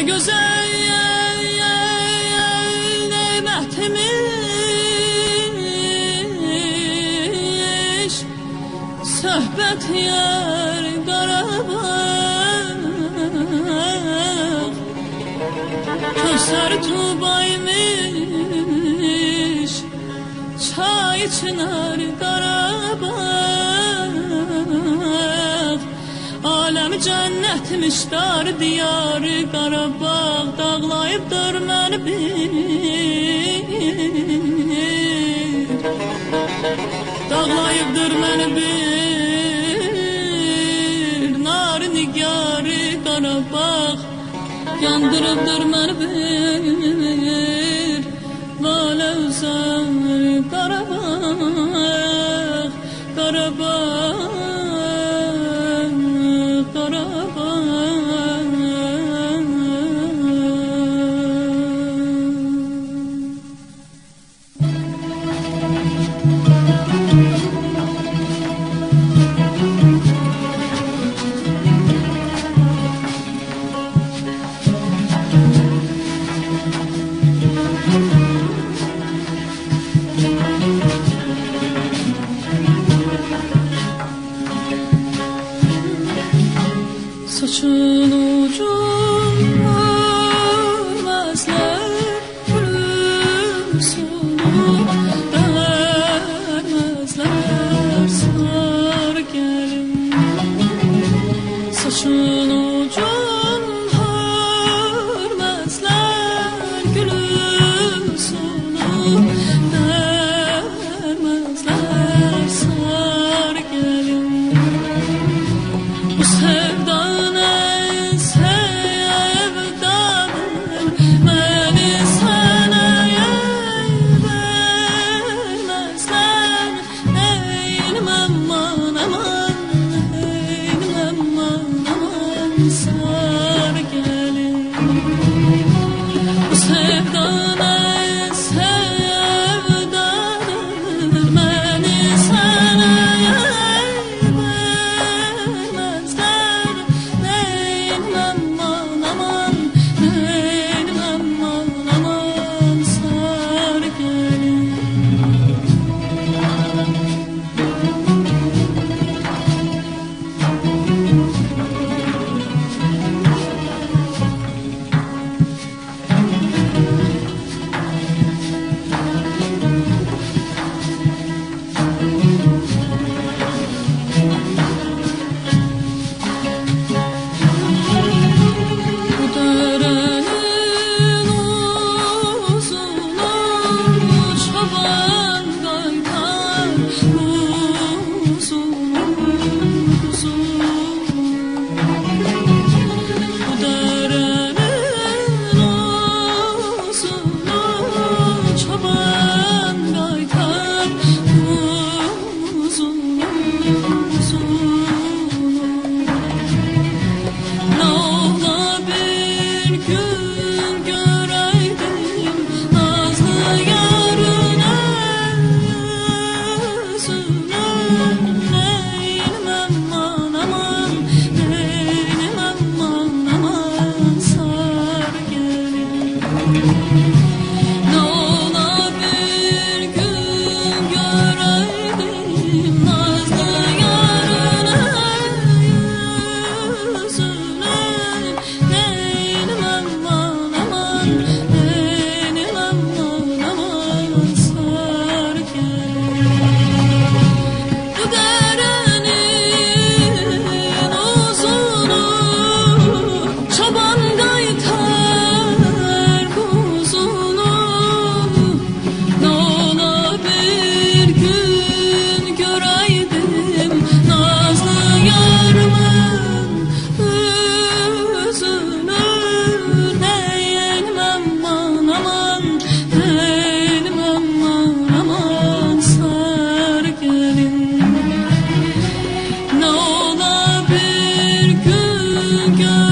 Ne güzel nimetmiş Söhbet yar Karabağ Kövser tubaymış Alem cennetmiş dar diyarı Qarabağ Dağlayıbdır məni bir. Dağlayıbdır məni bir Nar nigarı Qarabağ Yandırıbdır məni bir. Lalə Qarabağ Qarabağ 都是赌注 Thank you. God.